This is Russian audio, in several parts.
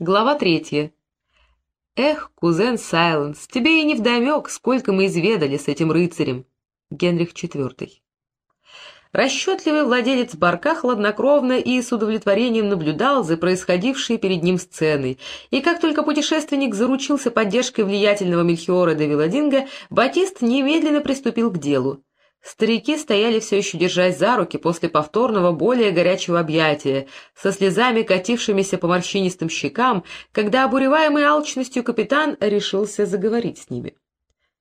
Глава третья. «Эх, кузен Сайленс, тебе и не вдомек, сколько мы изведали с этим рыцарем!» Генрих IV. Расчетливый владелец барка хладнокровно и с удовлетворением наблюдал за происходившей перед ним сценой, и как только путешественник заручился поддержкой влиятельного Мельхиора де Виладинга, Батист немедленно приступил к делу. Старики стояли все еще держась за руки после повторного более горячего объятия, со слезами катившимися по морщинистым щекам, когда обуреваемый алчностью капитан решился заговорить с ними.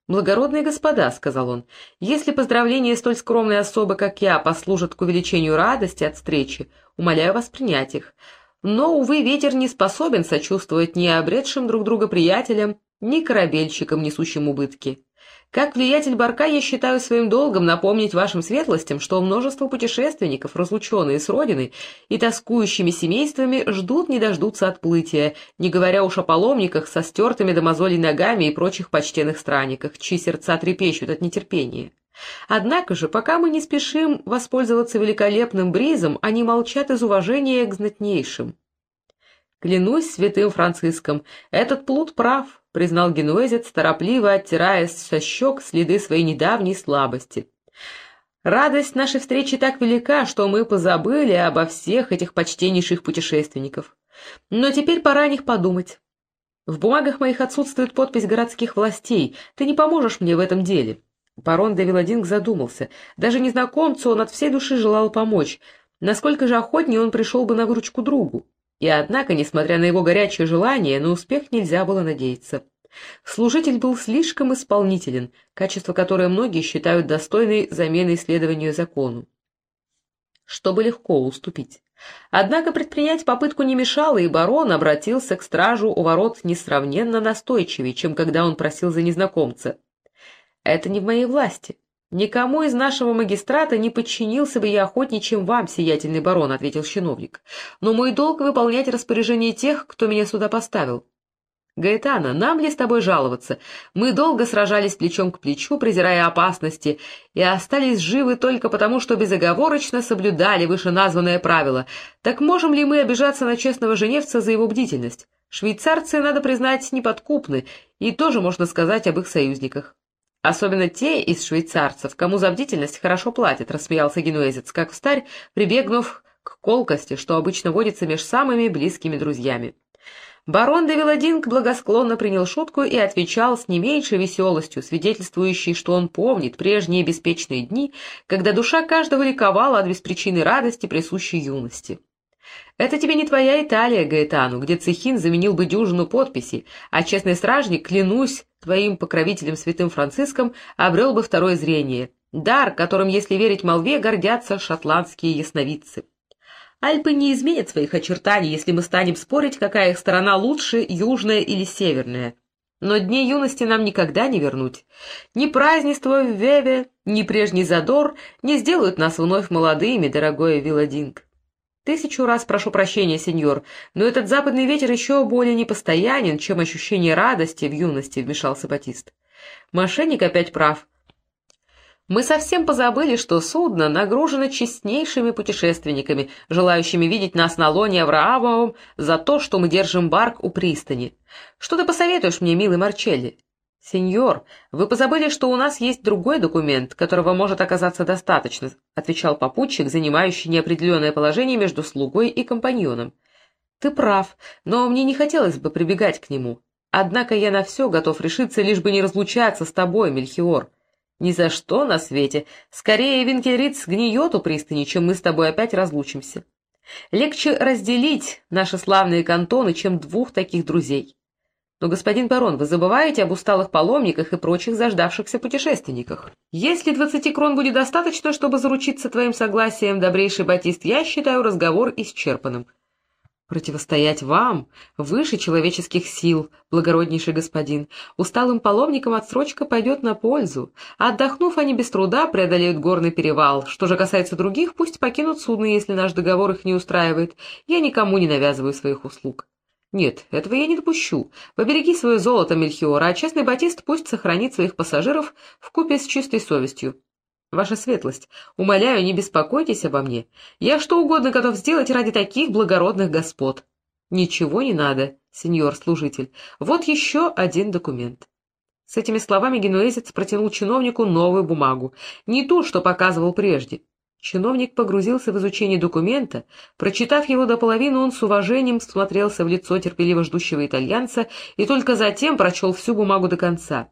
«Благородные господа», — сказал он, — «если поздравления столь скромной особы, как я, послужат к увеличению радости от встречи, умоляю вас принять их. Но, увы, ветер не способен сочувствовать ни обретшим друг друга приятелям, ни корабельщикам, несущим убытки. Как влиятель Барка я считаю своим долгом напомнить вашим светлостям, что множество путешественников, разлученные с родиной и тоскующими семействами, ждут не дождутся отплытия, не говоря уж о паломниках со стертыми до мозолей ногами и прочих почтенных странниках, чьи сердца трепещут от нетерпения. Однако же, пока мы не спешим воспользоваться великолепным бризом, они молчат из уважения к знатнейшим. Клянусь святым Франциском, этот плут прав, признал генуэзец, торопливо оттирая со щек следы своей недавней слабости. Радость нашей встречи так велика, что мы позабыли обо всех этих почтеннейших путешественников. Но теперь пора о них подумать. В бумагах моих отсутствует подпись городских властей. Ты не поможешь мне в этом деле. Барон де Виладинг задумался. Даже незнакомцу он от всей души желал помочь. Насколько же охотнее он пришел бы на выручку другу. И однако, несмотря на его горячее желание, на успех нельзя было надеяться. Служитель был слишком исполнителен, качество которое многие считают достойной заменой исследованию закону. Чтобы легко уступить. Однако предпринять попытку не мешало, и барон обратился к стражу у ворот несравненно настойчивее, чем когда он просил за незнакомца. «Это не в моей власти. «Никому из нашего магистрата не подчинился бы я охотнее, чем вам, сиятельный барон», — ответил чиновник. «Но мой долг — выполнять распоряжение тех, кто меня сюда поставил». «Гаэтана, нам ли с тобой жаловаться? Мы долго сражались плечом к плечу, презирая опасности, и остались живы только потому, что безоговорочно соблюдали вышеназванное правило. Так можем ли мы обижаться на честного женевца за его бдительность? Швейцарцы, надо признать, неподкупны, и тоже можно сказать об их союзниках». Особенно те из швейцарцев, кому за бдительность хорошо платят, рассмеялся генуэзец, как встарь, прибегнув к колкости, что обычно водится меж самыми близкими друзьями. Барон де Виладинг благосклонно принял шутку и отвечал с не меньшей веселостью, свидетельствующей, что он помнит прежние беспечные дни, когда душа каждого ликовала от беспричинной радости, присущей юности. Это тебе не твоя Италия, Гаэтану, где Цехин заменил бы дюжину подписей, а честный стражник, клянусь, твоим покровителем святым Франциском обрел бы второе зрение, дар, которым, если верить молве, гордятся шотландские ясновидцы. Альпы не изменят своих очертаний, если мы станем спорить, какая их сторона лучше, южная или северная. Но дни юности нам никогда не вернуть. Ни празднество в Веве, ни прежний задор не сделают нас вновь молодыми, дорогой Виладинг. Тысячу раз прошу прощения, сеньор, но этот западный ветер еще более непостоянен, чем ощущение радости в юности, — вмешался Батист. Мошенник опять прав. Мы совсем позабыли, что судно нагружено честнейшими путешественниками, желающими видеть нас на лоне Авраамовом за то, что мы держим барк у пристани. Что ты посоветуешь мне, милый Марчелли? «Сеньор, вы позабыли, что у нас есть другой документ, которого может оказаться достаточно», отвечал попутчик, занимающий неопределенное положение между слугой и компаньоном. «Ты прав, но мне не хотелось бы прибегать к нему. Однако я на все готов решиться, лишь бы не разлучаться с тобой, Мельхиор. Ни за что на свете. Скорее Винкельриц сгниет у пристани, чем мы с тобой опять разлучимся. Легче разделить наши славные кантоны, чем двух таких друзей». Но, господин барон, вы забываете об усталых паломниках и прочих заждавшихся путешественниках. Если двадцати крон будет достаточно, чтобы заручиться твоим согласием, добрейший Батист, я считаю разговор исчерпанным. Противостоять вам выше человеческих сил, благороднейший господин. Усталым паломникам отсрочка пойдет на пользу. отдохнув, они без труда преодолеют горный перевал. Что же касается других, пусть покинут судно, если наш договор их не устраивает. Я никому не навязываю своих услуг. «Нет, этого я не допущу. Побереги свое золото, Мельхиора, а честный Батист пусть сохранит своих пассажиров в купе с чистой совестью. Ваша светлость, умоляю, не беспокойтесь обо мне. Я что угодно готов сделать ради таких благородных господ». «Ничего не надо, сеньор-служитель. Вот еще один документ». С этими словами генуэзец протянул чиновнику новую бумагу, не ту, что показывал прежде. Чиновник погрузился в изучение документа. Прочитав его до половины, он с уважением смотрелся в лицо терпеливо ждущего итальянца и только затем прочел всю бумагу до конца.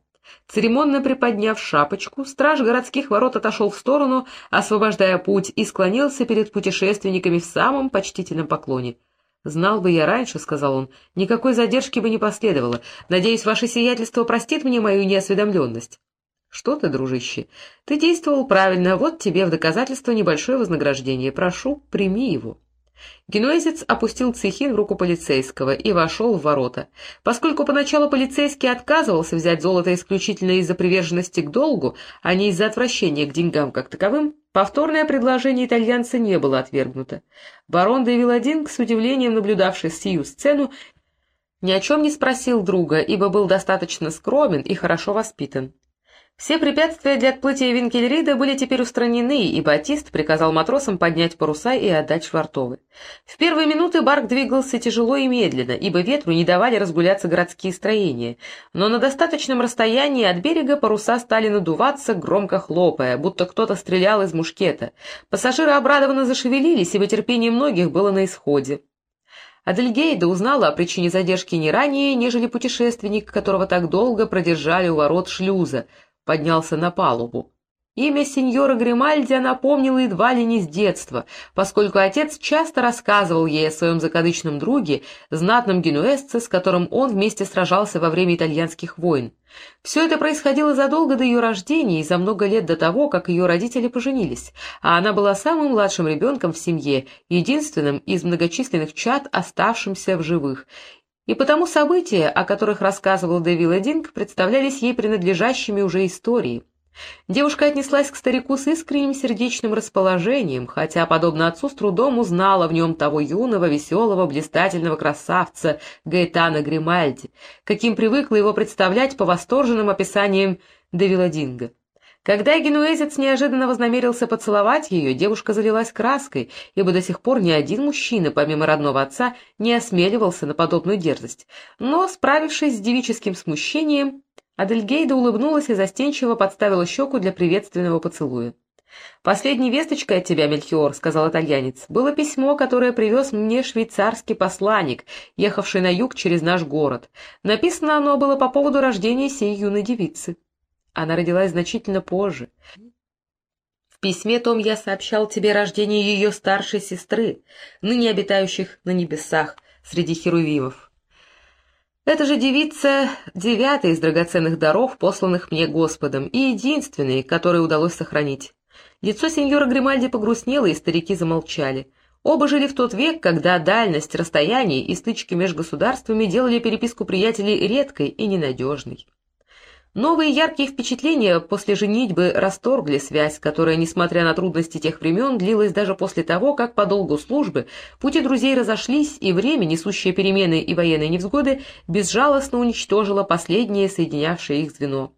Церемонно приподняв шапочку, страж городских ворот отошел в сторону, освобождая путь, и склонился перед путешественниками в самом почтительном поклоне. «Знал бы я раньше», — сказал он, — «никакой задержки бы не последовало. Надеюсь, ваше сиятельство простит мне мою неосведомленность». «Что ты, дружище? Ты действовал правильно, вот тебе в доказательство небольшое вознаграждение. Прошу, прими его». Генуэзец опустил цехин в руку полицейского и вошел в ворота. Поскольку поначалу полицейский отказывался взять золото исключительно из-за приверженности к долгу, а не из-за отвращения к деньгам как таковым, повторное предложение итальянца не было отвергнуто. Барон де Виладинг, с удивлением наблюдавший сию сцену, ни о чем не спросил друга, ибо был достаточно скромен и хорошо воспитан. Все препятствия для отплытия Винкельрида были теперь устранены, и Батист приказал матросам поднять паруса и отдать швартовы. В первые минуты барк двигался тяжело и медленно, ибо ветру не давали разгуляться городские строения, но на достаточном расстоянии от берега паруса стали надуваться, громко хлопая, будто кто-то стрелял из мушкета. Пассажиры обрадованно зашевелились, ибо терпение многих было на исходе. Адельгейда узнала о причине задержки не ранее, нежели путешественник, которого так долго продержали у ворот шлюза — поднялся на палубу. Имя сеньора Гримальди она помнила едва ли не с детства, поскольку отец часто рассказывал ей о своем закадычном друге, знатном генуэзце, с которым он вместе сражался во время итальянских войн. Все это происходило задолго до ее рождения и за много лет до того, как ее родители поженились, а она была самым младшим ребенком в семье, единственным из многочисленных чад, оставшимся в живых, и потому события, о которых рассказывал Дэвил Динг, представлялись ей принадлежащими уже истории. Девушка отнеслась к старику с искренним сердечным расположением, хотя, подобно отцу, с трудом узнала в нем того юного, веселого, блистательного красавца Гаэтана Гримальди, каким привыкла его представлять по восторженным описаниям Дэвила Динга. Когда генуэзец неожиданно вознамерился поцеловать ее, девушка залилась краской, ибо до сих пор ни один мужчина, помимо родного отца, не осмеливался на подобную дерзость. Но, справившись с девическим смущением, Адельгейда улыбнулась и застенчиво подставила щеку для приветственного поцелуя. «Последней весточкой от тебя, Мельхиор», — сказал итальянец, — «было письмо, которое привез мне швейцарский посланник, ехавший на юг через наш город. Написано оно было по поводу рождения сей юной девицы». Она родилась значительно позже. В письме том я сообщал тебе рождение ее старшей сестры, ныне обитающих на небесах среди херувимов. Эта же девица — девятая из драгоценных даров, посланных мне Господом, и единственная, которую удалось сохранить. Лицо сеньора Гримальди погрустнело, и старики замолчали. Оба жили в тот век, когда дальность расстояний и стычки между государствами делали переписку приятелей редкой и ненадежной. Новые яркие впечатления после женитьбы расторгли связь, которая, несмотря на трудности тех времен, длилась даже после того, как по долгу службы пути друзей разошлись, и время, несущее перемены и военные невзгоды, безжалостно уничтожило последнее соединявшее их звено.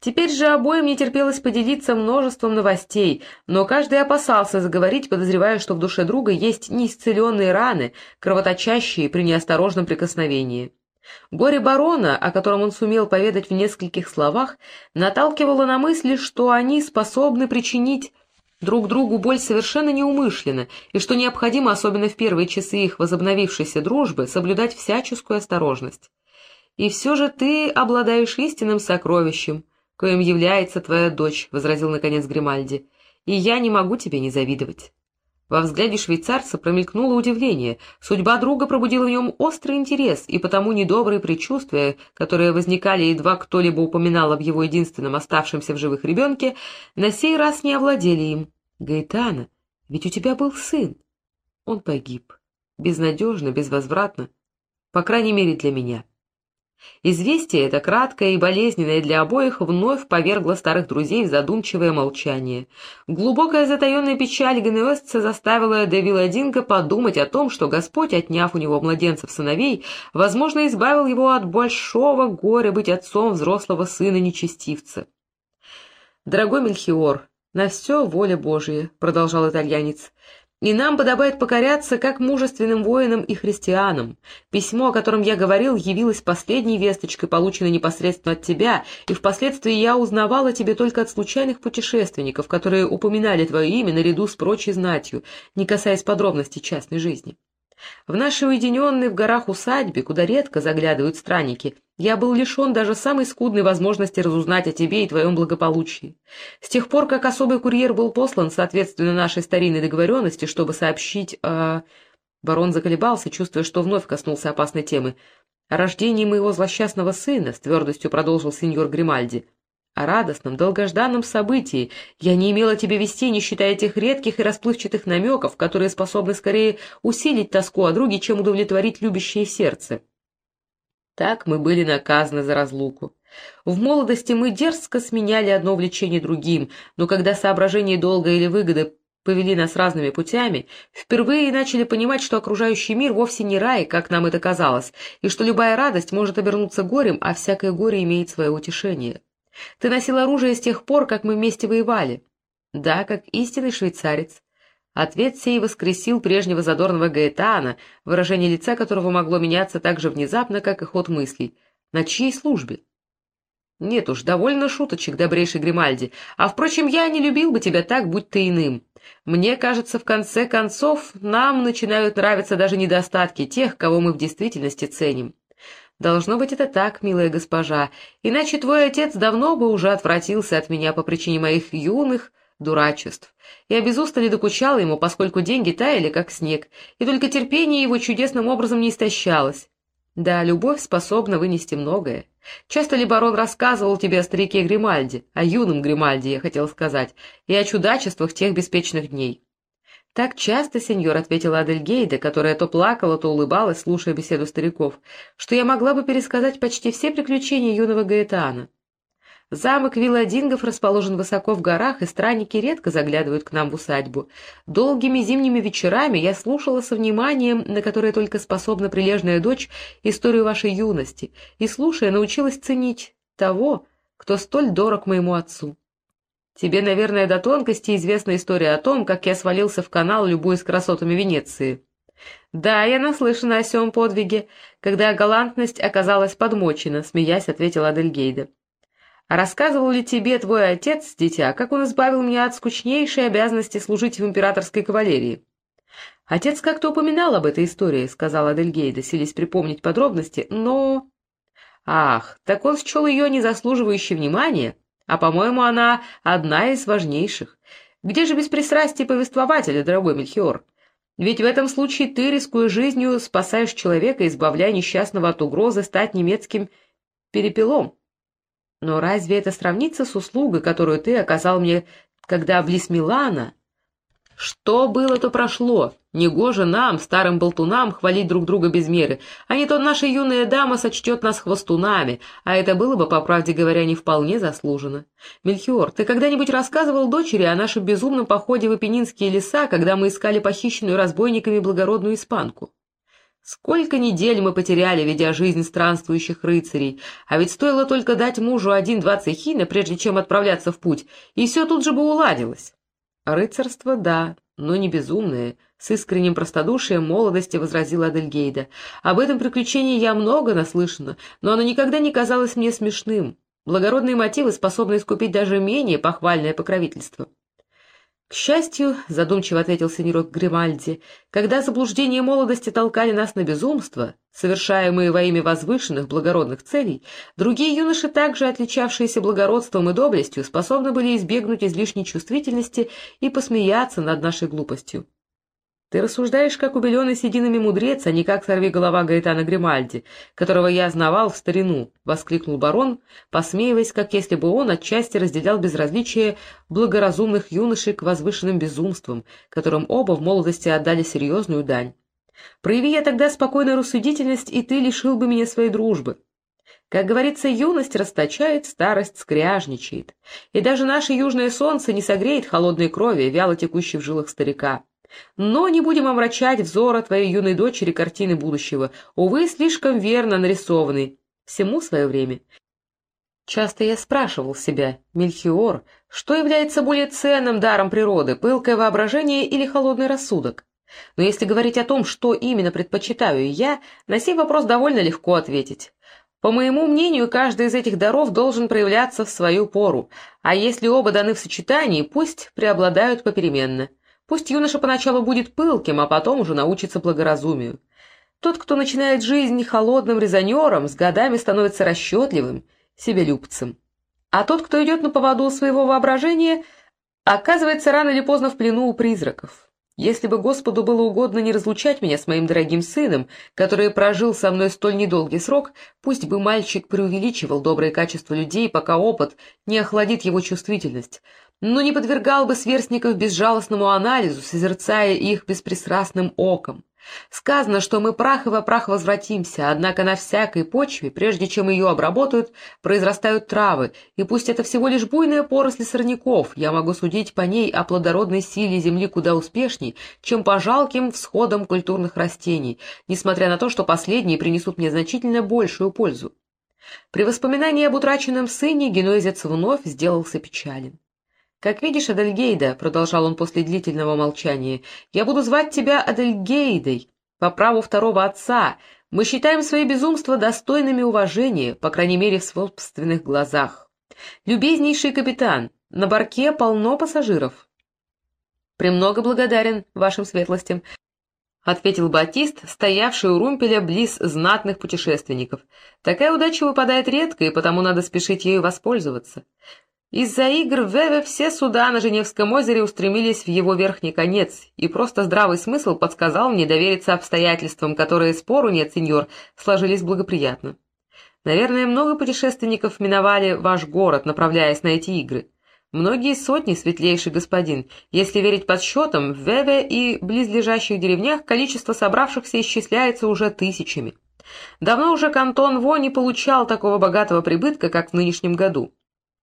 Теперь же обоим не терпелось поделиться множеством новостей, но каждый опасался заговорить, подозревая, что в душе друга есть неисцеленные раны, кровоточащие при неосторожном прикосновении. Горе барона, о котором он сумел поведать в нескольких словах, наталкивало на мысли, что они способны причинить друг другу боль совершенно неумышленно, и что необходимо, особенно в первые часы их возобновившейся дружбы, соблюдать всяческую осторожность. «И все же ты обладаешь истинным сокровищем, коим является твоя дочь», — возразил наконец Гримальди, — «и я не могу тебе не завидовать». Во взгляде швейцарца промелькнуло удивление. Судьба друга пробудила в нем острый интерес, и потому недобрые предчувствия, которые возникали, едва кто-либо упоминал об его единственном оставшемся в живых ребенке, на сей раз не овладели им. «Гаэтана, ведь у тебя был сын. Он погиб. Безнадежно, безвозвратно. По крайней мере, для меня». Известие это, краткое и болезненное для обоих, вновь повергло старых друзей в задумчивое молчание. Глубокая затаенная печаль генеосца заставила Девила Динка подумать о том, что Господь, отняв у него младенцев-сыновей, возможно, избавил его от большого горя быть отцом взрослого сына-нечестивца. «Дорогой Мельхиор, на все воля Божия», — продолжал итальянец, — И нам подобает покоряться как мужественным воинам и христианам. Письмо, о котором я говорил, явилось последней весточкой, полученной непосредственно от тебя, и впоследствии я узнавала тебе только от случайных путешественников, которые упоминали твое имя наряду с прочей знатью, не касаясь подробностей частной жизни. В нашей уединенной в горах усадьбе, куда редко заглядывают странники, я был лишен даже самой скудной возможности разузнать о тебе и твоем благополучии. С тех пор, как особый курьер был послан, соответственно нашей старинной договоренности, чтобы сообщить о... Барон заколебался, чувствуя, что вновь коснулся опасной темы. «О рождении моего злосчастного сына», — с твердостью продолжил сеньор Гримальди о радостном, долгожданном событии. Я не имела тебе вести, не считая тех редких и расплывчатых намеков, которые способны скорее усилить тоску о друге, чем удовлетворить любящее сердце. Так мы были наказаны за разлуку. В молодости мы дерзко сменяли одно влечение другим, но когда соображения долга или выгоды повели нас разными путями, впервые начали понимать, что окружающий мир вовсе не рай, как нам это казалось, и что любая радость может обернуться горем, а всякое горе имеет свое утешение. Ты носил оружие с тех пор, как мы вместе воевали. Да, как истинный швейцарец. Ответ сей воскресил прежнего задорного Гаэтана, выражение лица которого могло меняться так же внезапно, как и ход мыслей. На чьей службе? Нет уж, довольно шуточек, добрейший Гримальди. А, впрочем, я не любил бы тебя так, будь ты иным. Мне кажется, в конце концов, нам начинают нравиться даже недостатки тех, кого мы в действительности ценим. Должно быть это так, милая госпожа, иначе твой отец давно бы уже отвратился от меня по причине моих юных дурачеств. Я без устали докучала ему, поскольку деньги таяли, как снег, и только терпение его чудесным образом не истощалось. Да, любовь способна вынести многое. Часто ли барон рассказывал тебе о старике Гримальде, о юном Гримальде, я хотел сказать, и о чудачествах тех беспечных дней? «Так часто, сеньор», — ответила Адельгейда, которая то плакала, то улыбалась, слушая беседу стариков, «что я могла бы пересказать почти все приключения юного Гаэтана. Замок Виладингов расположен высоко в горах, и странники редко заглядывают к нам в усадьбу. Долгими зимними вечерами я слушала со вниманием, на которое только способна прилежная дочь, историю вашей юности, и, слушая, научилась ценить того, кто столь дорог моему отцу. Тебе, наверное, до тонкости известна история о том, как я свалился в канал, любуясь красотами Венеции. Да, я наслышана о сём подвиге, когда галантность оказалась подмочена, смеясь, ответила Адельгейда. А рассказывал ли тебе твой отец, дитя, как он избавил меня от скучнейшей обязанности служить в императорской кавалерии? Отец как-то упоминал об этой истории, сказала Адельгейда, силясь припомнить подробности, но... Ах, так он счел ее незаслуживающей внимания, а, по-моему, она одна из важнейших. Где же беспристрастие повествователя, дорогой Мельхиор? Ведь в этом случае ты, рискуя жизнью, спасаешь человека, избавляя несчастного от угрозы стать немецким перепелом. Но разве это сравнится с услугой, которую ты оказал мне, когда близ Милана что было, то прошло. Негоже нам, старым болтунам, хвалить друг друга без меры, а не то наша юная дама сочтет нас хвостунами, а это было бы, по правде говоря, не вполне заслужено. Мельхиор, ты когда-нибудь рассказывал дочери о нашем безумном походе в Эпенинские леса, когда мы искали похищенную разбойниками благородную испанку? Сколько недель мы потеряли, ведя жизнь странствующих рыцарей, а ведь стоило только дать мужу один-два цехина, прежде чем отправляться в путь, и все тут же бы уладилось. «Рыцарство, да, но не безумное», — с искренним простодушием молодости возразила Адельгейда. «Об этом приключении я много наслышана, но оно никогда не казалось мне смешным. Благородные мотивы способны искупить даже менее похвальное покровительство». «К счастью, — задумчиво ответил сеньор Гримальди, — когда заблуждения молодости толкали нас на безумство, совершаемые во имя возвышенных благородных целей, другие юноши, также отличавшиеся благородством и доблестью, способны были избегнуть излишней чувствительности и посмеяться над нашей глупостью. Ты рассуждаешь, как убеленный сединами мудрец, а не как сорви голова Гаэтана Гримальди, которого я знавал в старину, — воскликнул барон, посмеиваясь, как если бы он отчасти разделял безразличие благоразумных юношей к возвышенным безумствам, которым оба в молодости отдали серьезную дань. Прояви я тогда спокойную рассудительность, и ты лишил бы меня своей дружбы. Как говорится, юность расточает, старость скряжничает, и даже наше южное солнце не согреет холодной крови, вяло текущей в жилах старика. Но не будем омрачать взора твоей юной дочери картины будущего, увы, слишком верно нарисованный. Всему свое время. Часто я спрашивал себя, Мельхиор, что является более ценным даром природы, пылкое воображение или холодный рассудок? Но если говорить о том, что именно предпочитаю я, на сей вопрос довольно легко ответить. По моему мнению, каждый из этих даров должен проявляться в свою пору, а если оба даны в сочетании, пусть преобладают попеременно. Пусть юноша поначалу будет пылким, а потом уже научится благоразумию. Тот, кто начинает жизнь холодным резонером, с годами становится расчетливым, себелюбцем. А тот, кто идет на поводу своего воображения, оказывается рано или поздно в плену у призраков. Если бы Господу было угодно не разлучать меня с моим дорогим сыном, который прожил со мной столь недолгий срок, пусть бы мальчик преувеличивал добрые качества людей, пока опыт не охладит его чувствительность, но не подвергал бы сверстников безжалостному анализу, созерцая их беспристрастным оком. Сказано, что мы прах и во прах возвратимся, однако на всякой почве, прежде чем ее обработают, произрастают травы, и пусть это всего лишь буйная поросль сорняков, я могу судить по ней о плодородной силе земли куда успешней, чем по жалким всходам культурных растений, несмотря на то, что последние принесут мне значительно большую пользу. При воспоминании об утраченном сыне генуэзец вновь сделался печален. «Как видишь, Адельгейда», — продолжал он после длительного молчания, — «я буду звать тебя Адельгейдой по праву второго отца. Мы считаем свои безумства достойными уважения, по крайней мере, в собственных глазах. Любезнейший капитан, на барке полно пассажиров». «Премного благодарен вашим светлостям», — ответил Батист, стоявший у румпеля близ знатных путешественников. «Такая удача выпадает редко, и потому надо спешить ею воспользоваться. Из-за игр в Веве все суда на Женевском озере устремились в его верхний конец, и просто здравый смысл подсказал мне довериться обстоятельствам, которые, спору нет, сеньор, сложились благоприятно. Наверное, много путешественников миновали ваш город, направляясь на эти игры. Многие сотни, светлейший господин. Если верить подсчетам, в Веве и близлежащих деревнях количество собравшихся исчисляется уже тысячами. Давно уже кантон Во не получал такого богатого прибытка, как в нынешнем году.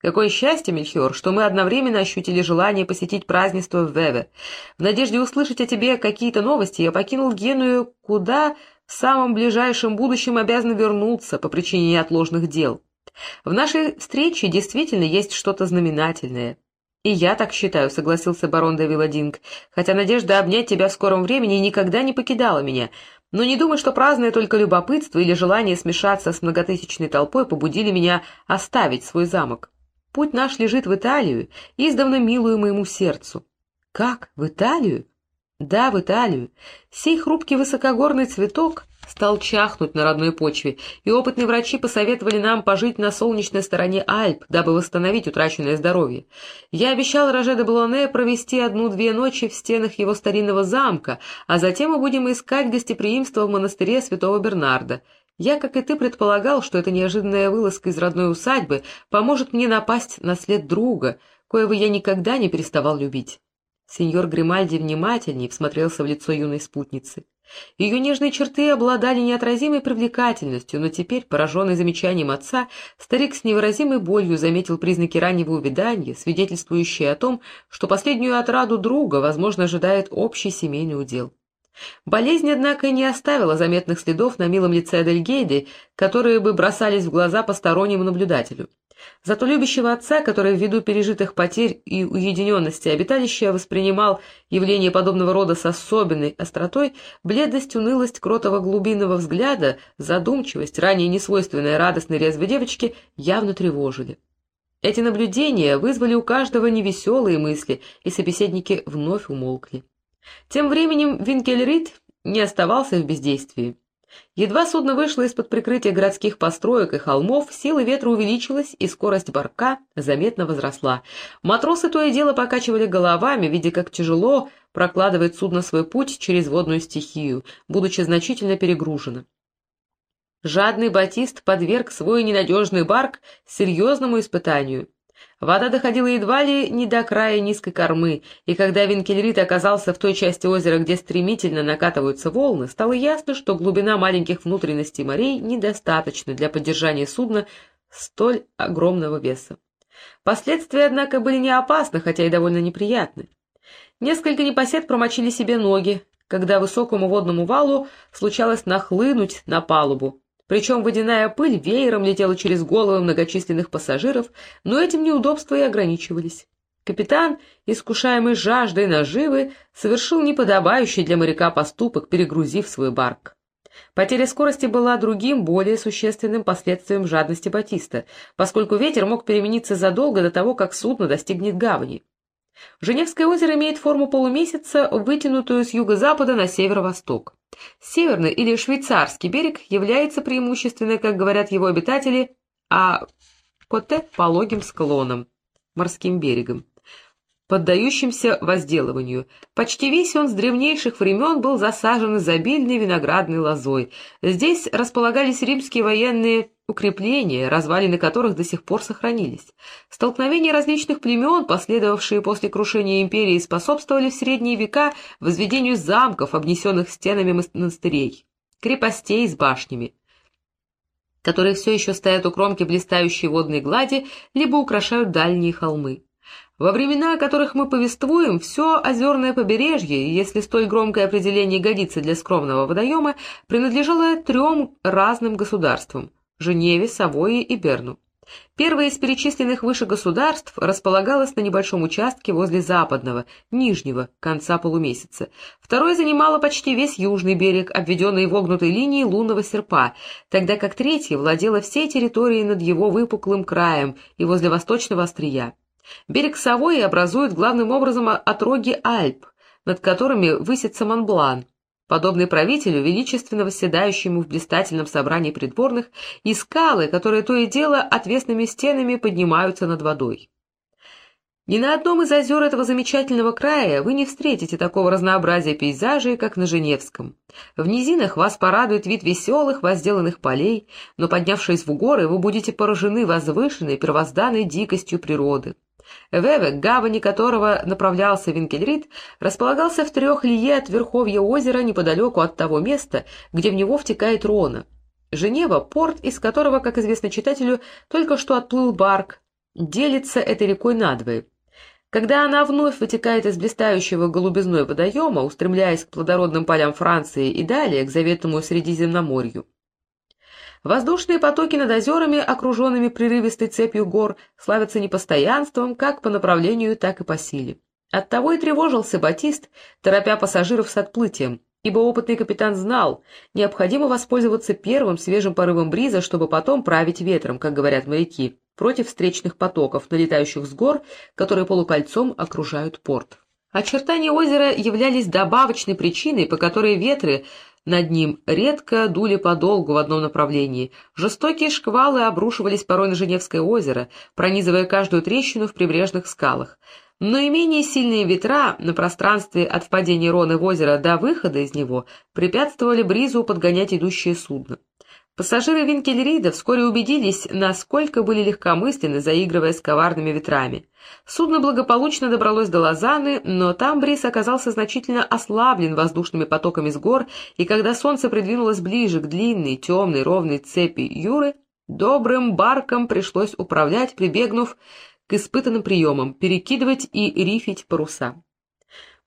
Какое счастье, Мельхиор, что мы одновременно ощутили желание посетить празднество в Веве. В надежде услышать о тебе какие-то новости, я покинул Геную, куда в самом ближайшем будущем обязан вернуться по причине неотложных дел. В нашей встрече действительно есть что-то знаменательное. «И я так считаю», — согласился барон де Виладинг, «хотя надежда обнять тебя в скором времени никогда не покидала меня. Но не думай, что праздное только любопытство или желание смешаться с многотысячной толпой побудили меня оставить свой замок. Путь наш лежит в Италию, издавна милую моему сердцу. Как? В Италию? Да, в Италию. Сей хрупкий высокогорный цветок стал чахнуть на родной почве, и опытные врачи посоветовали нам пожить на солнечной стороне Альп, дабы восстановить утраченное здоровье. Я обещал Роже де Блоне провести одну-две ночи в стенах его старинного замка, а затем мы будем искать гостеприимство в монастыре святого Бернарда. Я, как и ты, предполагал, что эта неожиданная вылазка из родной усадьбы поможет мне напасть на след друга, коего я никогда не переставал любить. Сеньор Гримальди внимательней всмотрелся в лицо юной спутницы. Ее нежные черты обладали неотразимой привлекательностью, но теперь, пораженный замечанием отца, старик с невыразимой болью заметил признаки раннего увядания, свидетельствующие о том, что последнюю отраду друга, возможно, ожидает общий семейный удел. Болезнь, однако, не оставила заметных следов на милом лице Адельгейды, которые бы бросались в глаза постороннему наблюдателю. Зато любящего отца, который ввиду пережитых потерь и уединенности обиталища воспринимал явление подобного рода с особенной остротой, бледность, унылость кротого глубинного взгляда, задумчивость, ранее несвойственная радостной резвой девочки, явно тревожили. Эти наблюдения вызвали у каждого невеселые мысли, и собеседники вновь умолкли. Тем временем Винкельрид не оставался в бездействии. Едва судно вышло из-под прикрытия городских построек и холмов, сила ветра увеличилась, и скорость барка заметно возросла. Матросы то и дело покачивали головами, видя, как тяжело прокладывает судно свой путь через водную стихию, будучи значительно перегружено. Жадный Батист подверг свой ненадежный барк серьезному испытанию. Вода доходила едва ли не до края низкой кормы, и когда Винкельрит оказался в той части озера, где стремительно накатываются волны, стало ясно, что глубина маленьких внутренностей морей недостаточна для поддержания судна столь огромного веса. Последствия, однако, были не опасны, хотя и довольно неприятны. Несколько непосед промочили себе ноги, когда высокому водному валу случалось нахлынуть на палубу. Причем водяная пыль веером летела через головы многочисленных пассажиров, но этим неудобства и ограничивались. Капитан, искушаемый жаждой наживы, совершил неподобающий для моряка поступок, перегрузив свой барк. Потеря скорости была другим, более существенным последствием жадности Батиста, поскольку ветер мог перемениться задолго до того, как судно достигнет гавани. Женевское озеро имеет форму полумесяца, вытянутую с юго-запада на северо-восток. Северный или швейцарский берег является преимущественно, как говорят его обитатели, а Коте – пологим склоном, морским берегом поддающимся возделыванию. Почти весь он с древнейших времен был засажен изобильной виноградной лозой. Здесь располагались римские военные укрепления, развалины которых до сих пор сохранились. Столкновения различных племен, последовавшие после крушения империи, способствовали в средние века возведению замков, обнесенных стенами монастырей, крепостей с башнями которые все еще стоят у кромки блистающей водной глади, либо украшают дальние холмы. Во времена, о которых мы повествуем, все озерное побережье, если столь громкое определение годится для скромного водоема, принадлежало трем разным государствам – Женеве, Савойи и Берну. Первое из перечисленных выше государств располагалось на небольшом участке возле западного, нижнего, конца полумесяца. Второе занимало почти весь южный берег, обведенный вогнутой линией лунного серпа, тогда как третье владело всей территорией над его выпуклым краем и возле восточного острия. Берег Савойи образует главным образом отроги Альп, над которыми высится Монблан, подобный правителю, величественно восседающему в блистательном собрании придворных, и скалы, которые то и дело отвесными стенами поднимаются над водой. Ни на одном из озер этого замечательного края вы не встретите такого разнообразия пейзажей, как на Женевском. В низинах вас порадует вид веселых, возделанных полей, но, поднявшись в горы, вы будете поражены возвышенной, первозданной дикостью природы. Вевек, гавани которого направлялся Винкельрид, располагался в трех лье от верховья озера неподалеку от того места, где в него втекает Рона. Женева — порт, из которого, как известно читателю, только что отплыл барк, делится этой рекой надвое. Когда она вновь вытекает из блистающего голубизной водоема, устремляясь к плодородным полям Франции и далее к заветному Средиземноморью, Воздушные потоки над озерами, окруженными прерывистой цепью гор, славятся непостоянством как по направлению, так и по силе. Оттого и тревожился Батист, торопя пассажиров с отплытием, ибо опытный капитан знал, необходимо воспользоваться первым свежим порывом бриза, чтобы потом править ветром, как говорят моряки, против встречных потоков, налетающих с гор, которые полукольцом окружают порт. Очертания озера являлись добавочной причиной, по которой ветры над ним редко дули подолгу в одном направлении. Жестокие шквалы обрушивались порой на Женевское озеро, пронизывая каждую трещину в прибрежных скалах. Но и менее сильные ветра на пространстве от впадения Роны в озеро до выхода из него препятствовали бризу подгонять идущее судно. Пассажиры Винкельрида вскоре убедились, насколько были легкомысленны, заигрывая с коварными ветрами. Судно благополучно добралось до Лозанны, но там бриз оказался значительно ослаблен воздушными потоками с гор, и когда солнце придвинулось ближе к длинной, темной, ровной цепи Юры, добрым барком пришлось управлять, прибегнув к испытанным приемам — перекидывать и рифить паруса.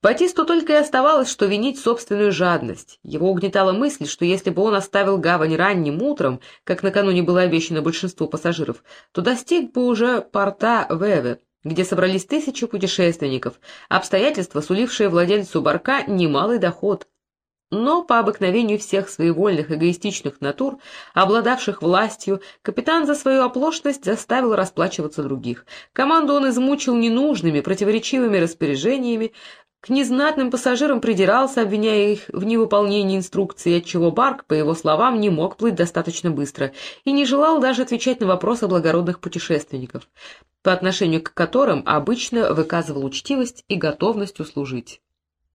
Батисту только и оставалось, что винить собственную жадность. Его угнетала мысль, что если бы он оставил гавань ранним утром, как накануне было обещано большинству пассажиров, то достиг бы уже порта Веве, где собрались тысячи путешественников, обстоятельства, сулившие владельцу барка немалый доход. Но по обыкновению всех своевольных эгоистичных натур, обладавших властью, капитан за свою оплошность заставил расплачиваться других. Команду он измучил ненужными, противоречивыми распоряжениями, к незнатным пассажирам придирался, обвиняя их в невыполнении инструкции, отчего Барк, по его словам, не мог плыть достаточно быстро и не желал даже отвечать на вопросы благородных путешественников, по отношению к которым обычно выказывал учтивость и готовность услужить.